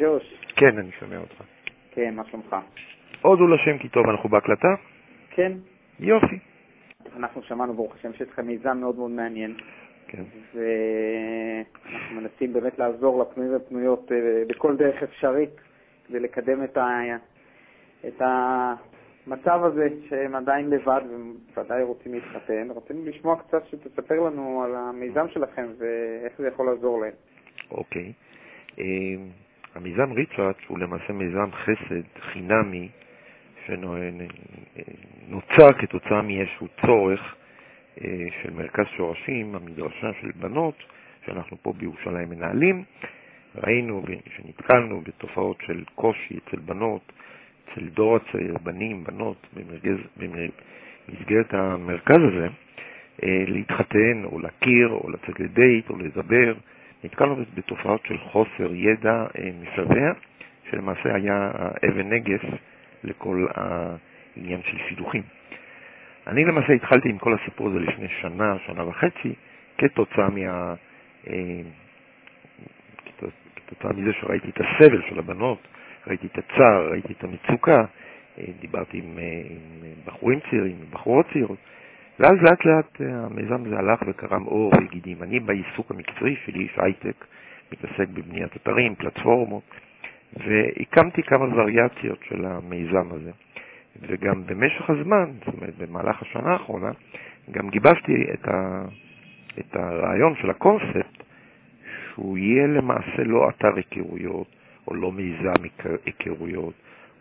ג'וש. כן, אני שומע אותך. כן, מה שלומך? הודו לשם כי טוב, אנחנו בהקלטה? כן. יופי. אנחנו שמענו, ברוך השם, שיש לכם מיזם מאוד מאוד מעניין. כן. ואנחנו מנסים באמת לעזור לפנויים ופנויות אה, בכל דרך אפשרית כדי לקדם את, ה... את המצב הזה שהם עדיין לבד וודאי רוצים להתחתן. רצינו לשמוע קצת שתספר לנו על המיזם שלכם ואיך זה יכול לעזור להם. אוקיי. אה, המיזם ריצ'ארץ' הוא למעשה מיזם חסד חינמי שנוצר כתוצאה מאיזשהו צורך אה, של מרכז שורשים, המדרשה של בנות, שאנחנו פה בירושלים מנהלים. ראינו שנתקלנו בתופעות של קושי אצל בנות, אצל דור הצעיר, בנים, בנות, במרכז, במסגרת המרכז הזה, אה, להתחתן או להכיר או לצאת לדייט או לדבר. נתקלנו בתופעות של חוסר ידע אה, משווע, שלמעשה היה אבן נגף לכל העניין של שידוכים. אני למעשה התחלתי עם כל הסיפור הזה לפני שנה, שנה וחצי, כתוצאה מה... אה, כתוצאה מזה שראיתי את הסבל של הבנות, ראיתי את הצער, ראיתי את המצוקה, אה, דיברתי עם, עם בחורים צעירים, עם בחורות צעירות, ואז לאט לאט המיזם הזה הלך וקרם עור וגידים. אני בעיסוק המקצועי שלי, איש הייטק, מתעסק בבניית אתרים, פלטפורמות, והקמתי כמה וריאציות של המיזם הזה. וגם במשך הזמן, זאת אומרת במהלך השנה האחרונה, גם גיבשתי את, ה, את הרעיון של הקונספט, שהוא יהיה למעשה לא אתר היכרויות, או לא מיזם היכרויות,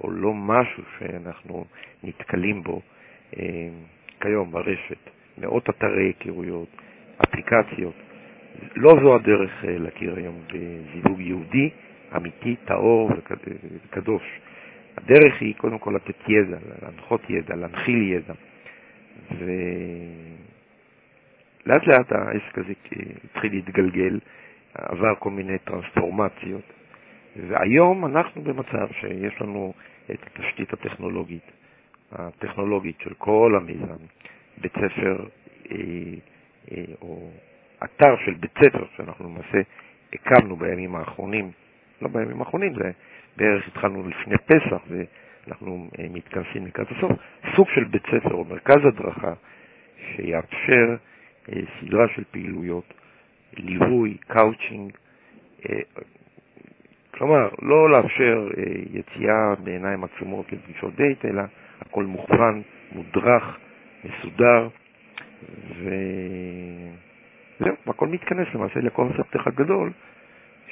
או לא משהו שאנחנו נתקלים בו אה, כיום ברשת, מאות אתרי היכרויות, אפליקציות. לא זו הדרך אה, להכיר היום בזיווג יהודי, אמיתי, טהור וקדוש. הדרך היא קודם כל לתת ידע, להנחות ידע, להנחיל ידע. ולאט לאט העסק הזה התחיל להתגלגל, עבר כל מיני טרנספורמציות, והיום אנחנו במצב שיש לנו את התשתית הטכנולוגית, הטכנולוגית של כל המיזם, בית ספר אה, אה, או אתר של בית ספר שאנחנו למעשה הקמנו בימים האחרונים, לא בימים האחרונים, זה בערך התחלנו לפני פסח ואנחנו אה, מתכנסים לקראת הסוף, סוג של בית ספר או מרכז הדרכה שיאפשר סדרה של פעילויות, ליווי, קאוצ'ינג, כלומר, לא לאפשר יציאה בעיניים עצומות לפגישות דייט, אלא הכל מוכוון, מודרך, מסודר, וזהו, הכל מתכנס למעשה לקונספט אחד גדול,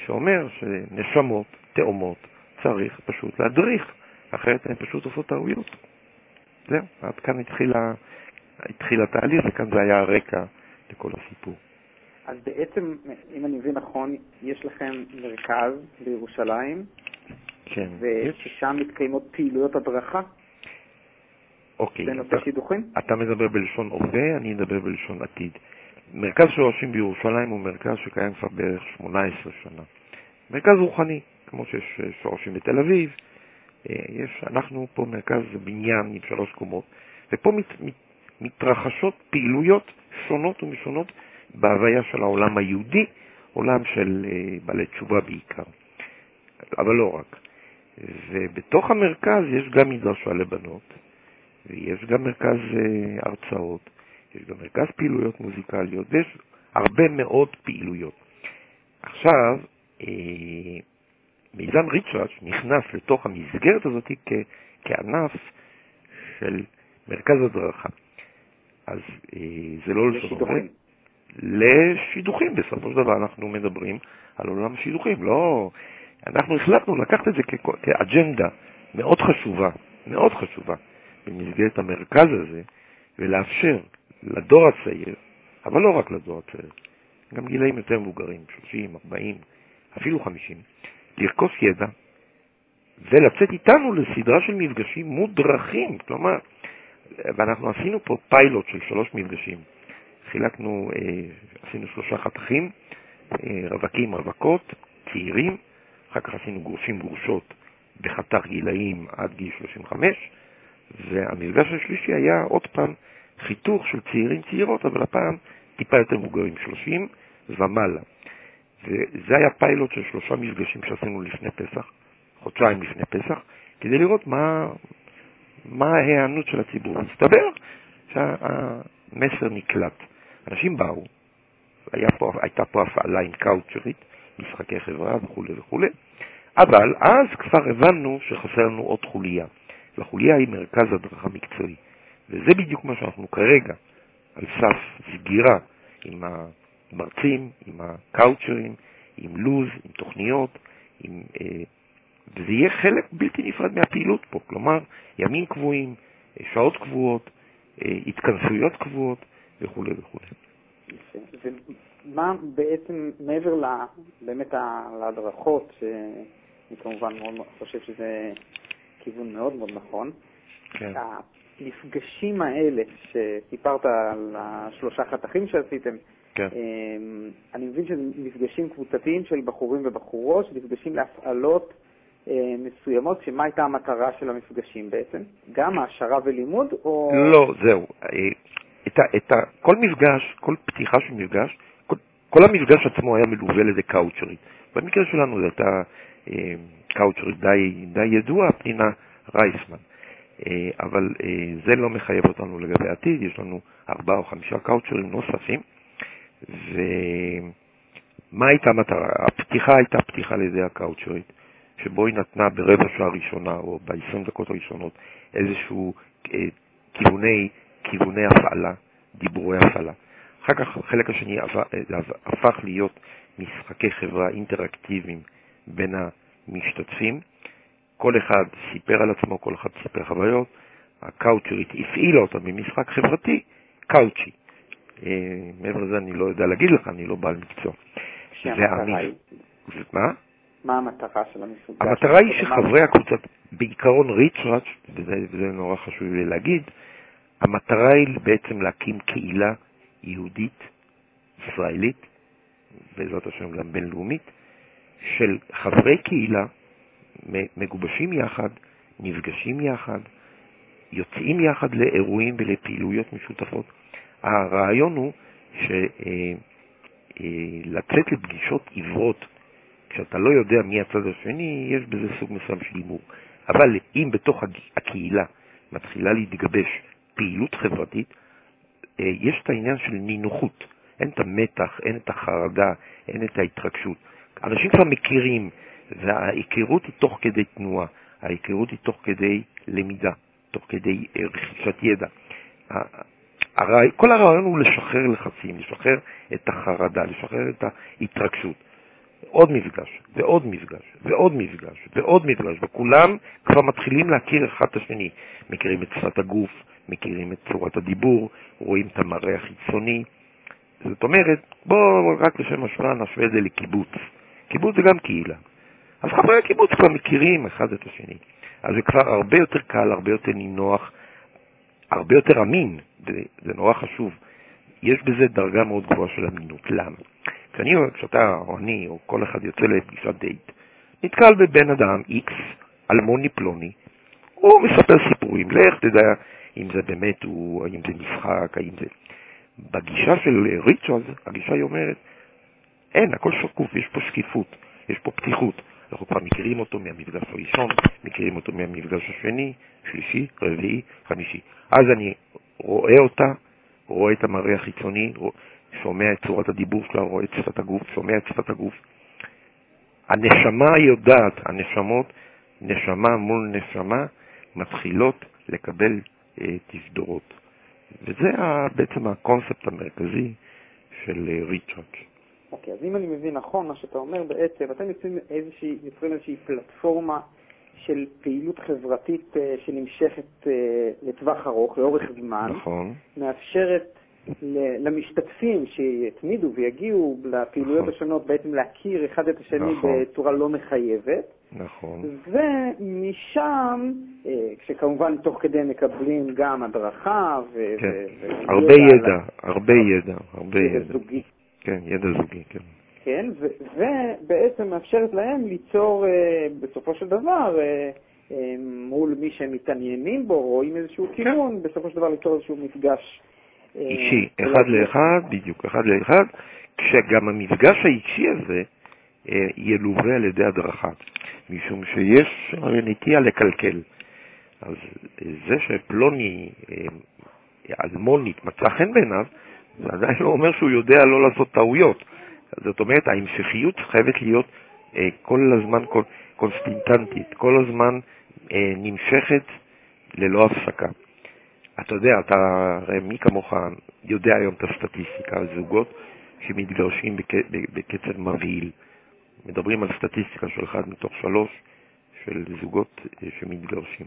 שאומר שנשמות, תאומות, צריך פשוט להדריך, אחרת הן פשוט עושות טעויות. זהו, עד כאן התחיל, התחיל התהליך, וכאן זה היה הרקע לכל הסיפור. אז בעצם, אם אני מבין נכון, יש לכם מרכז בירושלים, כן. וששם מתקיימות פעילויות הדרכה? אוקיי. בנושא אתה, שידוכים? אתה מדבר בלשון הווה, אני מדבר בלשון עתיד. מרכז שורשים בירושלים הוא מרכז שקיים כבר בערך 18 שנה. מרכז רוחני, כמו שיש אה, שורשים בתל אביב, אה, יש, אנחנו פה מרכז בניין עם שלוש קומות, ופה מת, מת, מתרחשות פעילויות שונות ומשונות בהוויה של העולם היהודי, עולם של אה, בעלי תשובה בעיקר, אבל לא רק. ובתוך המרכז יש גם מדרשה לבנות, ויש גם מרכז הרצאות, יש גם מרכז פעילויות מוזיקליות, ויש הרבה מאוד פעילויות. עכשיו, מיזם ריצ'ראץ' נכנס לתוך המסגרת הזאת כ, כענף של מרכז הדרכה. אז אה, זה לא לשידוכים. לשידוכים, בסופו של דבר אנחנו מדברים על עולם השידוכים, לא... אנחנו החלטנו לקחת את זה כ- כאג'נדה מאוד חשובה, מאוד חשובה, במסגרת המרכז הזה, ולאפשר לדור הצעיר, אבל לא רק לדור הצעיר, גם גילאים יותר מבוגרים, 30, 40, אפילו 50, לרכוס ידע ולצאת איתנו לסדרה של מפגשים מודרכים, כלומר, ואנחנו עשינו פה פיילוט של שלוש מפגשים. חילקנו, אה, עשינו שלושה חתכים, אה, רווקים, רווקות, צעירים, אחר כך עשינו גרושים, גרושות בחתך גילאים עד גיל 35, והמפגש השלישי היה עוד פעם חיתוך של צעירים, צעירות, אבל הפעם טיפה יותר מבוגרים, 30 ומעלה. וזה היה פיילוט של שלושה מפגשים שעשינו לפני פסח, חודשיים לפני פסח, כדי לראות מה, מה ההיענות של הציבור. מסתבר שהמסר נקלט. אנשים באו, פה, הייתה פה הפעלה עם קאוצ'רית, משחקי חברה וכו' וכו', אבל אז כבר הבנו שחסר לנו עוד חוליה. והחוליה היא מרכז הדרכה מקצועי. וזה בדיוק מה שאנחנו כרגע, על סף סגירה עם המרצים, עם הקאוצ'רים, עם לוז, עם תוכניות, עם, אה, וזה יהיה חלק בלתי נפרד מהפעילות פה, כלומר, ימים קבועים, אה, שעות קבועות, אה, התכנסויות קבועות וכו' וכו'. ומה בעצם, מעבר ל, באמת להדרכות, שאני כמובן מאוד חושב שזה כיוון מאוד מאוד נכון, כן. המפגשים האלה שסיפרת על השלושה חתכים שעשיתם, כן. אמ, אני מבין שזה מפגשים קבוצתיים של בחורים ובחורות, שנפגשים להפעלות אה, מסוימות, שמה הייתה המטרה של המפגשים בעצם? גם העשרה ולימוד, או... לא, זהו. אה, את ה, את ה, כל מפגש, כל פתיחה של מפגש, כל, כל המפגש עצמו היה מלווה לזה קאוצ'רית. במקרה שלנו זו הייתה קאוצ'רית די, די ידועה, פנינה רייסמן. אה, אבל אה, זה לא מחייב אותנו לגבי העתיד, יש לנו ארבעה או חמישה קאוצ'רים נוספים. ומה הייתה המטרה? הפתיחה הייתה פתיחה על ידי הקאוצ'רית, שבו היא נתנה ברבע שעה ראשונה או ב-20 דקות הראשונות איזשהו אה, כיווני, כיווני הפעלה, דיבורי הפעלה. אחר כך החלק השני הפך להיות משחקי חברה אינטראקטיביים בין המשתתפים. כל אחד סיפר על עצמו, כל אחד סיפר חוויות. הקאוצ'רית הפעילה אותה ממשחק חברתי קאוצ'י. אה, מעבר לזה אני לא יודע להגיד לך, אני לא בעל מקצוע. מה? מה המטרה של המפגש? המטרה היא שחברי הקבוצה, בעיקרון ריצ'ראץ', וזה נורא חשוב לי להגיד, המטרה היא בעצם להקים קהילה יהודית, ישראלית, בעזרת השם גם בינלאומית, של חברי קהילה מגובשים יחד, נפגשים יחד, יוצאים יחד לאירועים ולפעילויות משותפות. הרעיון הוא שלצאת אה, אה, לפגישות עיוורות, כשאתה לא יודע מי הצד השני, יש בזה סוג מסוים של הימור. אבל אם בתוך הקהילה מתחילה להתגבש פעילות חברתית, אה, יש את העניין של נינוחות. אין את המתח, אין את החרדה, אין את ההתרגשות. אנשים כבר מכירים, וההיכרות היא תוך כדי תנועה, ההיכרות היא תוך כדי למידה, תוך כדי רכישת ידע. כל הרעיון הוא לשחרר לחצים, לשחרר את החרדה, לשחרר את ההתרגשות. עוד מפגש, ועוד מפגש, ועוד מפגש, ועוד מפגש, וכולם כבר מתחילים להכיר אחד את השני. מכירים את שפת הגוף, מכירים את צורת הדיבור, רואים את המראה החיצוני. זאת אומרת, בואו רק לשם השוואה נשווה את זה לקיבוץ. קיבוץ זה גם קהילה. אז חברי הקיבוץ כבר מכירים אחד את השני. אז זה כבר הרבה יותר קל, הרבה יותר נינוח, הרבה יותר אמין, וזה נורא חשוב. יש בזה דרגה מאוד גבוהה של אמינות. למה? כשאני, כשאתה או אני או כל אחד יוצא לפגישת דייט, נתקל בבן אדם X, אלמוני פלוני, הוא מספר סיפורים, לך תדע אם זה באמת הוא, האם זה משחק, האם זה... בגישה של ריצ'רד, הגישה היא אומרת, אין, הכל שקוף, יש פה שקיפות, יש פה פתיחות. אנחנו כבר מכירים אותו מהמפגש הראשון, מכירים אותו מהמפגש השני, שלישי, רביעי, חמישי. אז אני רואה אותה, רואה את המראה החיצוני, שומע את צורת הדיבור שלה, רואה את שפת הגוף, שומע את שפת הגוף. הנשמה יודעת, הנשמות, נשמה מול נשמה, מתחילות לקבל אה, תסדורות. וזה בעצם הקונספט המרכזי של אה, ריצ'רד. אוקיי, אז אם אני מבין נכון מה שאתה אומר, בעצם אתם יוצרים איזושהי, יוצרים איזושהי פלטפורמה של פעילות חברתית uh, שנמשכת uh, לטווח ארוך, לאורך זמן, נכון. מאפשרת למשתתפים שיתמידו ויגיעו לפעילויות נכון. השונות בעצם להכיר אחד את השני נכון. בצורה לא מחייבת. נכון. ומשם, אה, כשכמובן תוך כדי מקבלים גם הדרכה ו... כן. ו... הרבה ידע. הרבה ידע, הרבה ידע. כן, ידע זוגי, כן. כן, ובעצם מאפשרת להם ליצור אה, בסופו של דבר אה, מול מי שהם מתעניינים בו, רואים איזשהו כן. כיוון, בסופו של דבר ליצור איזשהו מפגש אישי, אחד לאחד, בדיוק, אחד לאחד, שגם המפגש האישי הזה אה, ילווה על ידי הדרכה, משום שיש נטייה לקלקל. אז זה שפלוני אלמונית מצא חן בעיניו, זה עדיין לא אומר שהוא יודע לא לעשות טעויות. זאת אומרת, ההמשכיות חייבת להיות אה, כל הזמן קונסטינטנטית, כל הזמן אה, נמשכת ללא הפסקה. אתה יודע, אתה, הרי מי כמוך יודע היום את הסטטיסטיקה על זוגות שמתגרשים בק, בקצב מבהיל. מדברים על סטטיסטיקה של אחד מתוך שלוש של זוגות אה, שמתגרשים.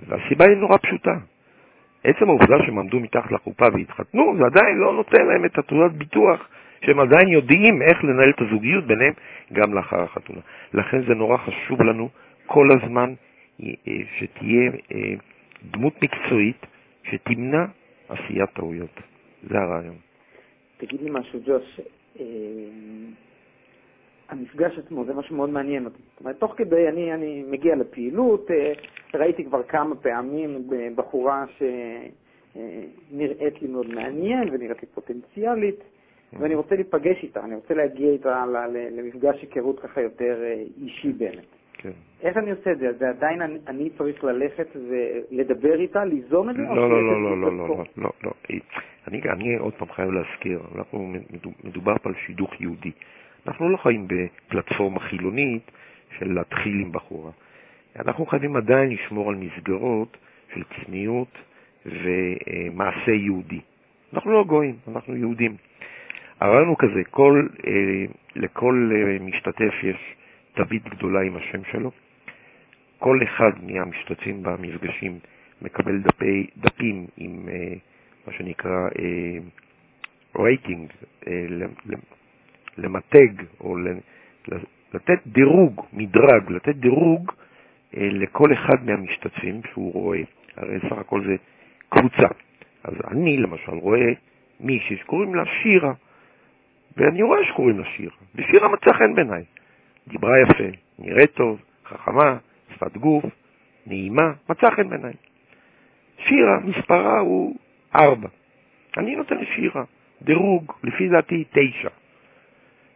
והסיבה היא נורא פשוטה. עצם העובדה שהם עמדו מתחת לחופה והתחתנו, זה עדיין לא נותן להם את התעודת ביטוח שהם עדיין יודעים איך לנהל את הזוגיות ביניהם גם לאחר החתונה. לכן זה נורא חשוב לנו כל הזמן אה, שתהיה אה, דמות מקצועית שתמנע עשיית טעויות. זה הרעיון. תגיד לי משהו, ג'וש. המפגש עצמו, זה משהו מאוד מעניין אותי. זאת אומרת, תוך כדי אני, אני מגיע לפעילות, אה, ראיתי כבר כמה פעמים אה, בחורה שנראית לי מאוד מעניין ונראית לי פוטנציאלית, mm-hmm. ואני רוצה להיפגש איתה, אני רוצה להגיע איתה למפגש היכרות ככה יותר אה, אישי באמת. כן. איך אני עושה את זה? זה עדיין אני, אני צריך ללכת ולדבר איתה, ליזום את זה? לא, לא, לא, לא, לא, לא, לא, לא, לא. אני, אני עוד פעם חייב להזכיר, אנחנו מדובר פה על שידוך יהודי. אנחנו לא חיים בפלטפורמה חילונית של להתחיל עם בחורה. אנחנו חייבים עדיין לשמור על מסגרות של צניעות ומעשה יהודי. אנחנו לא גויים, אנחנו יהודים. הרעיון הוא כזה, כל, אה, לכל אה, משתתף יש תווית גדולה עם השם שלו. כל אחד מהמשתתפים במפגשים מקבל דפי, דפים עם אה, מה שנקרא רייטינג, למתג או לתת דירוג, מדרג, לתת דירוג אה, לכל אחד מהמשתתפים שהוא רואה. הרי סך הכל זה קבוצה. אז אני למשל רואה מישהי שקוראים לה שירה. ואני רואה שקוראים לה שירה, ושירה מצא חן בעיניי. דיברה יפה, נראית טוב, חכמה, שפת גוף, נעימה, מצא חן בעיניי. שירה, מספרה הוא ארבע. אני נותן לשירה דירוג, לפי דעתי תשע,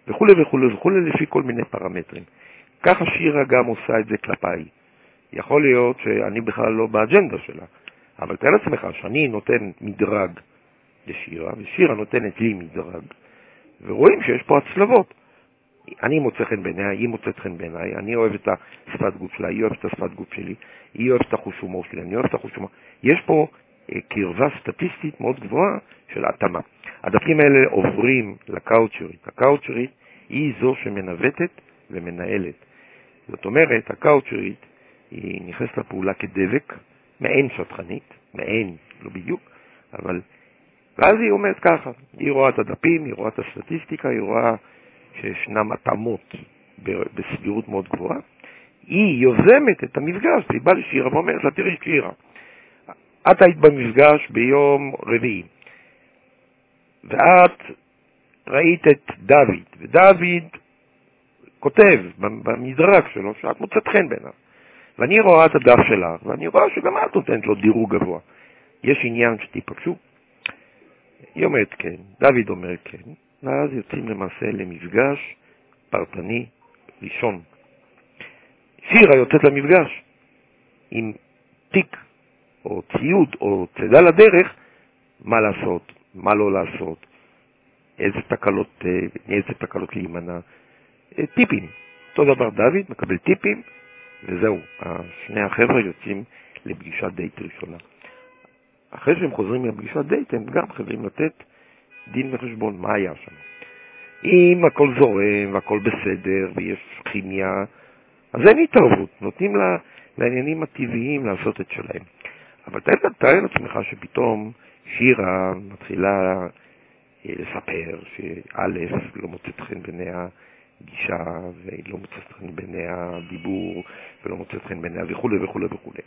וכולי וכולי וכולי, לפי כל מיני פרמטרים. ככה שירה גם עושה את זה כלפיי. יכול להיות שאני בכלל לא באג'נדה שלה, אבל תאר לעצמך שאני נותן מדרג לשירה, ושירה נותנת לי מדרג, ורואים שיש פה הצלבות. אני מוצא חן בעיניה, היא מוצאת חן בעיניי, אני אוהב את השפת גוף שלה, היא אוהבת את השפת גוף שלי, היא אוהבת את החוש הומור שלי, אני אוהב את החוש הומור. יש פה אה, קרבה סטטיסטית מאוד גבוהה של התאמה. הדפים האלה עוברים לקאוצ'רית. הקאוצ'רית היא זו שמנווטת ומנהלת. זאת אומרת, הקאוצ'רית היא נכנסת לפעולה כדבק, מעין שטחנית, מעין, לא בדיוק, אבל ואז היא אומרת ככה, היא רואה את הדפים, היא רואה את הסטטיסטיקה, היא רואה שישנם התאמות בסבירות מאוד גבוהה. היא יוזמת את המפגש, היא באה לשירה ואומרת לה, תראי שירה, את היית במפגש ביום רביעי, ואת ראית את דוד, ודוד כותב במדרג שלו שאת מוצאת חן בעיניו. ואני רואה את הדף שלך, ואני רואה שגם את נותנת לו דירוג גבוה. יש עניין שתיפגשו, היא אומרת כן, דוד אומר כן, ואז יוצאים למעשה למפגש פרטני ראשון. שירה יוצאת למפגש עם תיק או ציוד או צידה לדרך, מה לעשות, מה לא לעשות, איזה תקלות, אה, מאיזה תקלות להימנע, אה, טיפים. אותו דבר דוד מקבל טיפים, וזהו, שני החבר'ה יוצאים לפגישת דייט ראשונה. אחרי שהם חוזרים מהפגישת דייט, הם גם חייבים לתת דין וחשבון מה היה שם. אם הכל זורם והכל בסדר ויש כימיה, אז אין התערבות, נותנים לה, לעניינים הטבעיים לעשות את שלהם. אבל תאר לעצמך שפתאום שירה מתחילה אה, לספר שא' לא מוצאת חן בעיני הגישה, והיא לא מוצאת חן בעיני הדיבור, ולא מוצאת חן בעיניה וכולי וכולי וכולי.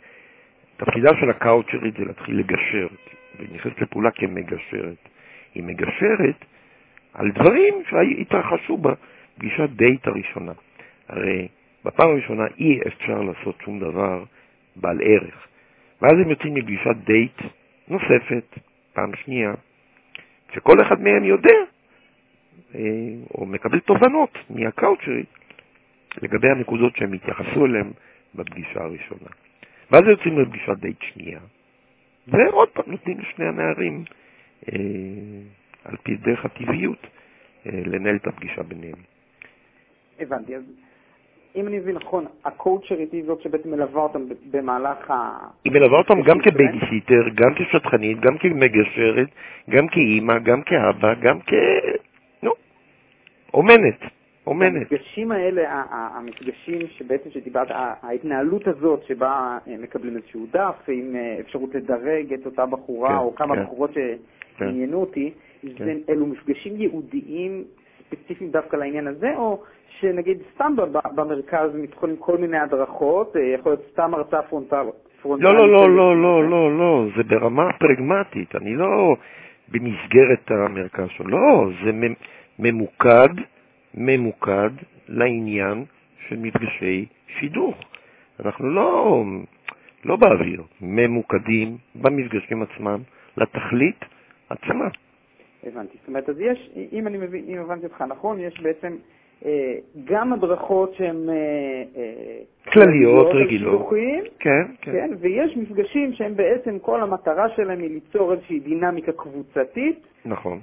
תפקידה של הקאוצ'רית זה להתחיל לגשר, והיא נכנסת לפעולה כמגשרת. היא מגשרת על דברים שהתרחשו בפגישת דייט הראשונה. הרי בפעם הראשונה אי אפשר לעשות שום דבר בעל ערך. ואז הם יוצאים מפגישת דייט נוספת, פעם שנייה, שכל אחד מהם יודע אה, או מקבל תובנות מהקאוצ'רית לגבי הנקודות שהם התייחסו אליהן בפגישה הראשונה. ואז יוצאים לפגישת דייט שנייה, ועוד פעם נותנים לשני הנערים, אה, על פי דרך הטבעיות, אה, לנהל את הפגישה ביניהם. הבנתי, אז אם אני מבין נכון, הקאוצ'רית היא זאת שבעצם מלווה אותם במהלך ה... היא מלווה אותם גם כבייביסיטר, גם כשדכנית, גם כמגשרת, גם כאימא, גם כאבא, גם כ... נו, אומנת. אומנת. המפגשים האלה, המפגשים שבעצם שדיברת, ההתנהלות הזאת שבה אה, מקבלים איזשהו דף עם אה, אפשרות לדרג את אותה בחורה כן, או כמה כן, בחורות שעניינו כן. אותי, כן. אלו מפגשים ייעודיים ספציפיים דווקא לעניין הזה, או שנגיד סתם במרכז מתחילים כל מיני הדרכות, אה, יכול להיות סתם הרצאה פרונטלית? לא, לא, לא, לא, לא, לא, לא, זה ברמה פרגמטית, אני לא במסגרת המרכז שלו, לא, זה ממוקד, ממוקד לעניין של מפגשי שידוך. אנחנו לא, לא באוויר, ממוקדים במפגשים עצמם לתכלית עצמה. הבנתי. זאת אומרת, אז יש, אם אני מבין, אם הבנתי אותך נכון, יש בעצם אה, גם הדרכות שהן אה, אה, כלליות, רגילות, כן, כן. כן, ויש מפגשים שהם בעצם, כל המטרה שלהם היא ליצור איזושהי דינמיקה קבוצתית. נכון.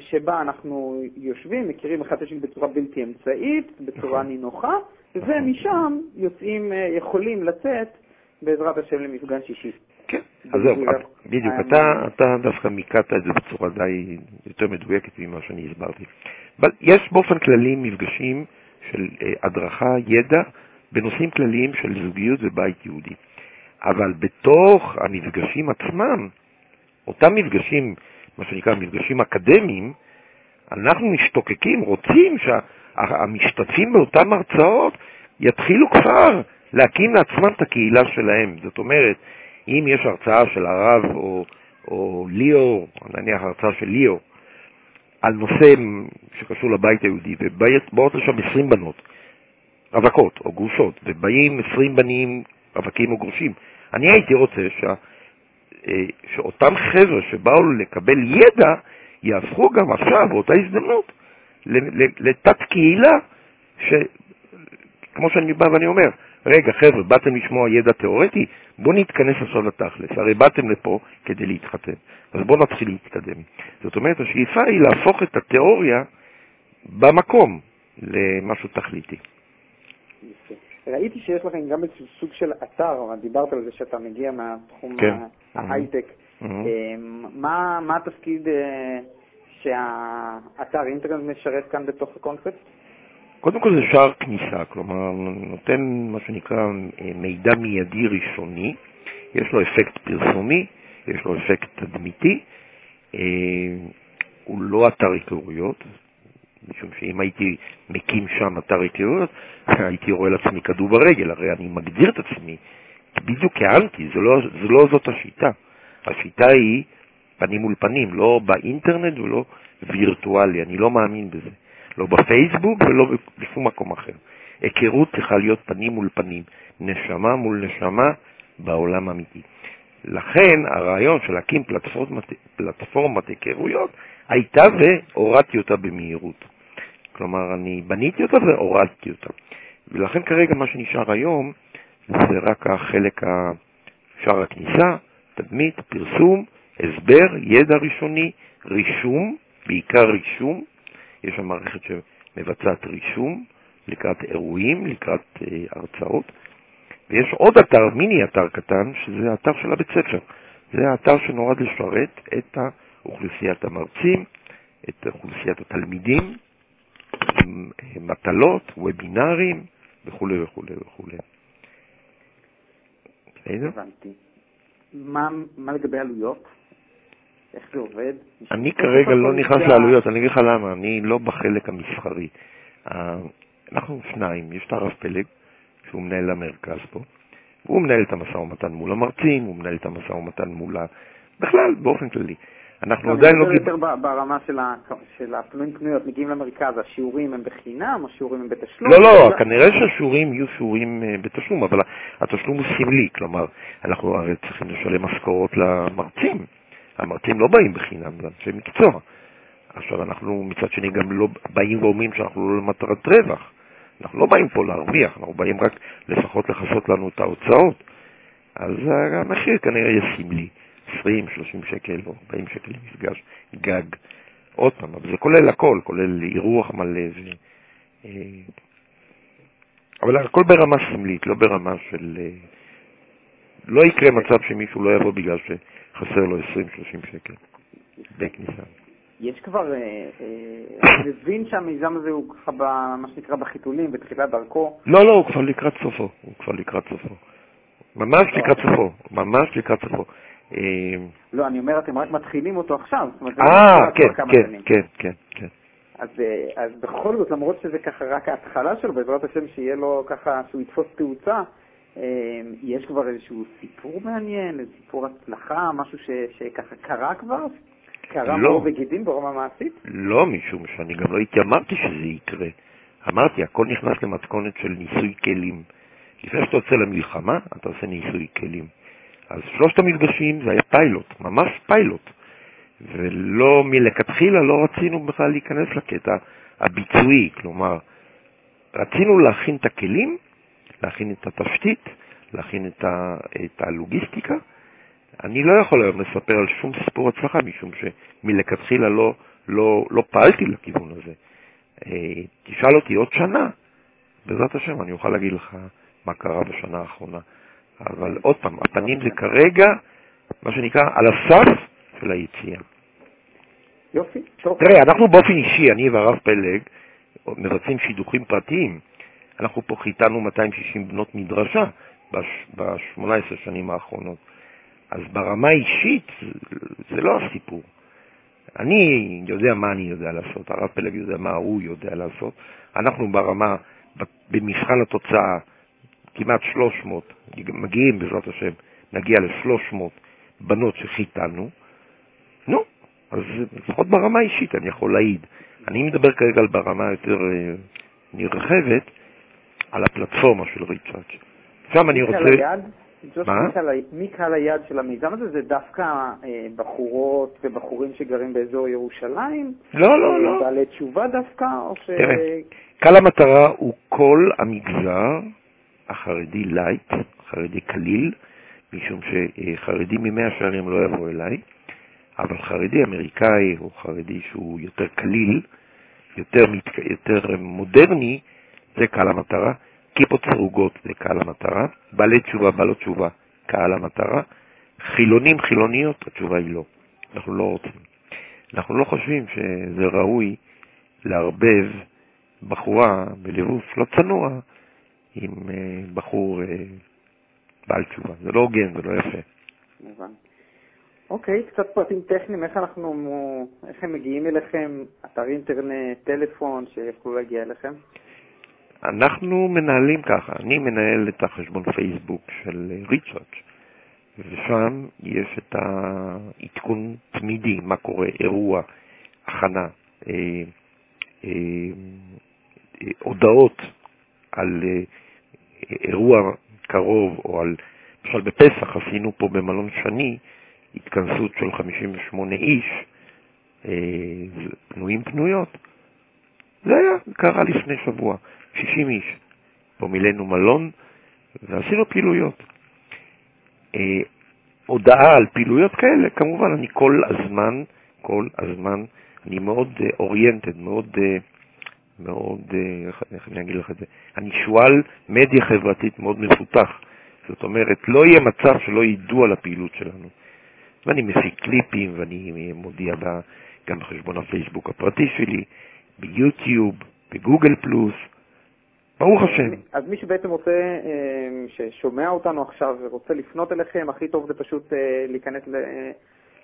שבה אנחנו יושבים, מכירים אחד את השני בצורה בלתי אמצעית, בצורה נכון. נינוחה, נכון. ומשם יוצאים, יכולים לצאת בעזרת השם למפגש אישי. כן, אז זהו, בדיוק, אתה, אתה דווקא מיקדת את זה בצורה די יותר מדויקת ממה שאני הסברתי. אבל יש באופן כללי מפגשים של אה, הדרכה, ידע, בנושאים כלליים של זוגיות ובית יהודי. אבל בתוך המפגשים עצמם, אותם מפגשים, מה שנקרא מפגשים אקדמיים, אנחנו משתוקקים, רוצים שהמשתתפים באותן הרצאות יתחילו כבר להקים לעצמם את הקהילה שלהם. זאת אומרת, אם יש הרצאה של הרב או, או ליאור, נניח הרצאה של ליאור, על נושא שקשור לבית היהודי, ובאות לשם 20 בנות, רווקות או גרושות, ובאים 20 בנים רווקים או גרושים, אני הייתי רוצה שה, אה, שאותם חבר'ה שבאו לקבל ידע, יהפכו גם עכשיו, באותה הזדמנות, לתת קהילה, שכמו שאני בא ואני אומר, רגע, חבר'ה, באתם לשמוע ידע תיאורטי? בואו נתכנס עכשיו לתכלס, הרי באתם לפה כדי להתחתן, אז בואו נתחיל להתקדם. זאת אומרת, השאיפה היא להפוך את התיאוריה במקום למשהו תכליתי. ראיתי שיש לכם גם איזשהו סוג של אתר, דיברת על זה שאתה מגיע מהתחום כן. ההייטק. Mm-hmm. אמ, מה, מה התפקיד אה, שהאתר אינטרנט משרת כאן בתוך הקונספט? קודם כל זה שער כניסה, כלומר נותן מה שנקרא אה, מידע מיידי ראשוני, יש לו אפקט פרסומי, יש לו אפקט תדמיתי, אה, הוא לא אתר היכרויות, משום שאם הייתי מקים שם אתר היכרויות, הייתי רואה לעצמי כדור ברגל, הרי אני מגדיר את עצמי בדיוק כאנטי, זה לא, זה לא זאת השיטה. השיטה היא פנים מול פנים, לא באינטרנט ולא וירטואלי, אני לא מאמין בזה. לא בפייסבוק ולא בשום מקום אחר. היכרות צריכה להיות פנים מול פנים, נשמה מול נשמה בעולם אמיתי. לכן הרעיון של להקים פלטפורמת, פלטפורמת היכרויות הייתה והורדתי אותה במהירות. כלומר, אני בניתי אותה והורדתי אותה. ולכן כרגע מה שנשאר היום זה רק החלק, שער הכניסה, תדמית, פרסום, הסבר, ידע ראשוני, רישום, בעיקר רישום, יש שם מערכת שמבצעת רישום לקראת אירועים, לקראת אה, הרצאות, ויש עוד אתר, מיני אתר קטן, שזה האתר של הבית ספר. זה האתר שנועד לשרת את אוכלוסיית המרצים, את אוכלוסיית התלמידים, עם מטלות, וובינרים וכו' וכו' וכו'. הבנתי. מה, מה לגבי עלויות? איך זה עובד? אני כרגע לא נכנס לעלויות, אני אגיד לך למה, אני לא בחלק המסחרי. אה, אנחנו שניים, יש את הרב פלג, שהוא מנהל המרכז פה, והוא מנהל את המשא ומתן מול המרצים, הוא מנהל את המשא ומתן מול ה... בכלל, באופן כללי. אנחנו עדיין לא... יותר ברמה של הפנויים פנויות, מגיעים למרכז, השיעורים הם בחינם, השיעורים הם בתשלום? לא, לא, כנראה שהשיעורים יהיו שיעורים אה, בתשלום, אבל התשלום הוא סמלי, כלומר, אנחנו הרי צריכים לשלם משכורות למרצים. המרצים לא באים בחינם, זה אנשי מקצוע. עכשיו, אנחנו מצד שני גם לא באים ואומרים שאנחנו לא למטרת רווח. אנחנו לא באים פה להרוויח, אנחנו באים רק לפחות לכסות לנו את ההוצאות. אז המחיר כנראה יהיה סמלי, 20, 30 שקל או 40 שקל למפגש, גג. עוד פעם, אבל זה כולל הכל, כולל אירוח מלא. ו... אה, אבל הכל ברמה סמלית, לא ברמה של... אה, לא יקרה מצב שמישהו לא יבוא בגלל שחסר לו 20-30 שקל בכניסה. יש כבר, אה, אני מבין שהמיזם הזה הוא ככה, מה שנקרא, בחיתולים, בתחילת דרכו. לא, לא, הוא כבר לקראת סופו, הוא כבר לקראת סופו. ממש לא. לקראת סופו, ממש לקראת סופו. לא, אני אומר, אתם רק מתחילים אותו עכשיו. אה, כן, כן, כן, כן, כן. אז, אז בכל זאת, למרות שזה ככה רק ההתחלה שלו, בעזרת השם שיהיה לו ככה, שהוא יתפוס תאוצה, יש כבר איזשהו סיפור מעניין, איזה סיפור הצלחה, משהו ש, שככה קרה כבר? קרה לא. פה בגידים ברמה מעשית? לא, משום שאני גם לא התיימרתי שזה יקרה. אמרתי, הכל נכנס למתכונת של ניסוי כלים. לפני שאתה יוצא למלחמה, אתה עושה ניסוי כלים. אז שלושת המפגשים זה היה פיילוט, ממש פיילוט. ולא, מלכתחילה לא רצינו בכלל להיכנס לקטע הביצועי, כלומר, רצינו להכין את הכלים, להכין את התשתית, להכין את, ה, את הלוגיסטיקה. אני לא יכול היום לספר על שום סיפור הצלחה, משום שמלכתחילה לא, לא, לא פעלתי לכיוון הזה. אה, תשאל אותי עוד שנה, בעזרת השם אני אוכל להגיד לך מה קרה בשנה האחרונה. אבל עוד פעם, הפנים זה כרגע, מה שנקרא, על הסף של היציאה. יופי, טוב. תראה, אנחנו באופן אישי, אני והרב פלג, מבצעים שידוכים פרטיים. אנחנו פה חיתנו 260 בנות מדרשה ב-18 שנים האחרונות. אז ברמה האישית זה לא הסיפור. אני יודע מה אני יודע לעשות, הרב פלג יודע מה הוא יודע לעשות. אנחנו ברמה, במבחן התוצאה, כמעט 300, מגיעים בעזרת השם, נגיע ל-300 בנות שחיתנו. נו, אז לפחות ברמה האישית אני יכול להעיד. אני מדבר כרגע על ברמה יותר אה, נרחבת, על הפלטפורמה של ריצ'אץ'. שם אני רוצה... מי קהל היעד של המיזם הזה? זה דווקא אה, בחורות ובחורים שגרים באזור ירושלים? לא, לא, לא. בעלי תשובה דווקא? או ש... תראה, קהל המטרה הוא כל המגזר החרדי light, חרדי קליל, משום שחרדי ממאה שערים לא יבוא אליי, אבל חרדי אמריקאי או חרדי שהוא יותר קליל, יותר, יותר מודרני, זה קהל המטרה. כיפות סרוגות זה קהל המטרה, בעלי תשובה, בעלות תשובה, קהל המטרה, חילונים, חילוניות, התשובה היא לא. אנחנו לא רוצים. אנחנו לא חושבים שזה ראוי לערבב בחורה בלבוש לא צנוע עם אה, בחור אה, בעל תשובה. זה לא הוגן, זה לא יפה. מובן. אוקיי, קצת פרטים טכניים, איך אנחנו, איך הם מגיעים אליכם, אתר אינטרנט, טלפון, שיכולו להגיע אליכם? אנחנו מנהלים ככה, אני מנהל את החשבון פייסבוק של ריצ'רד, ושם יש את העדכון תמידי, מה קורה, אירוע, הכנה, אה, אה, אה, הודעות על אה, אירוע קרוב, או על, למשל בפסח עשינו פה במלון שני התכנסות של 58 איש, אה, פנויים פנויות. זה היה, קרה לפני שבוע. 60 איש. פה מילאנו מלון ועשינו פעילויות. אה, הודעה על פעילויות כאלה, כמובן, אני כל הזמן, כל הזמן, אני מאוד אוריינטד, uh, מאוד, uh, מאוד, uh, איך אני אגיד לך את זה, אני שועל מדיה חברתית מאוד מפותח. זאת אומרת, לא יהיה מצב שלא ידעו על הפעילות שלנו. ואני מפיק קליפים, ואני מודיע בה, גם בחשבון הפייסבוק הפרטי שלי, ביוטיוב, בגוגל פלוס, ברוך השם. אז מי שבעצם רוצה, אה, ששומע אותנו עכשיו ורוצה לפנות אליכם, הכי טוב זה פשוט אה, להיכנס ל... אה,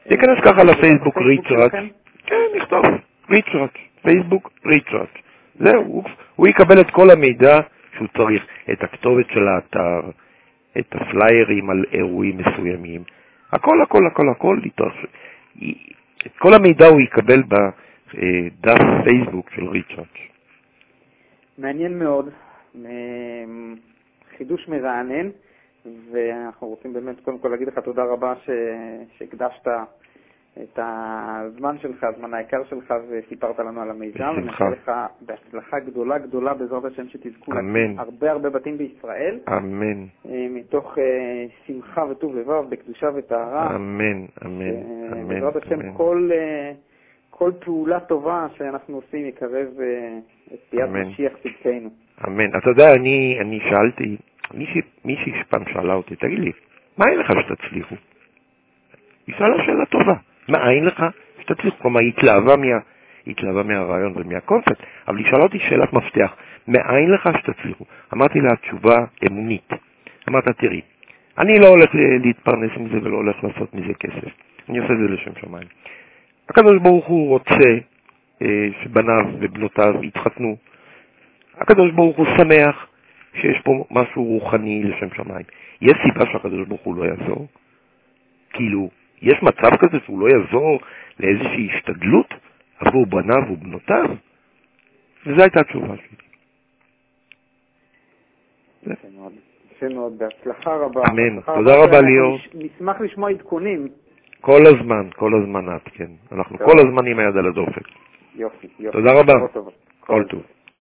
להיכנס ככה לפייסבוק ריצ'ראט. כן, נכתוב ריצ'ראט, פייסבוק ריצ'ראט. זהו, הוא יקבל את כל המידע שהוא צריך, את הכתובת של האתר, את הפליירים על אירועים מסוימים, הכל, הכל, הכל, הכל, את כל המידע הוא יקבל בדף פייסבוק של ריצ'ראט. מעניין מאוד. חידוש מרענן, ואנחנו רוצים באמת קודם כל להגיד לך תודה רבה שהקדשת את הזמן שלך, הזמן היקר שלך, וסיפרת לנו על המיזם. בשמחה. אני מאחל לך בהצלחה גדולה גדולה, בעזרת השם, שתזכו. להקים הרבה הרבה בתים בישראל, אמן, אה, מתוך אה, שמחה וטוב לבב, בקדושה וטהרה. אמן, אמן, אה, אמן, בעזרת השם, אמן. כל, אה, כל פעולה טובה שאנחנו עושים יקרב אה, את אמן. משיח צדקנו. אמן. אתה יודע, אני, אני שאלתי, מישהי, מישהי פעם שאלה אותי, תגיד לי, מה אין לך שתצליחו? היא שאלה שאלה טובה, מה אין לך שתצליחו? כלומר, היא התלהבה, מה, התלהבה מהרעיון ומהקונספט, אבל היא שאלה אותי שאלת מפתח, מאין לך שתצליחו? אמרתי לה, תשובה אמונית. אמרת, תראי, אני לא הולך להתפרנס מזה ולא הולך לעשות מזה כסף. אני עושה את זה לשם שמיים. הקדוש ברוך הוא רוצה אה, שבניו ובנותיו יתחתנו. הקדוש ברוך הוא שמח שיש פה משהו רוחני לשם שמיים. יש סיבה שהקדוש ברוך הוא לא יעזור? כאילו, יש מצב כזה שהוא לא יעזור לאיזושהי השתדלות עבור בניו ובנותיו? וזו הייתה התשובה שלי. יפה מאוד. יפה מאוד, בהצלחה רבה. אמן. תודה רבה, ליאור. נש- נשמח לשמוע עדכונים. כל הזמן, כל הזמן את, כן. אנחנו. כל הזמן עם היד על הדופק. יופי, יופי. תודה רבה. כל טוב.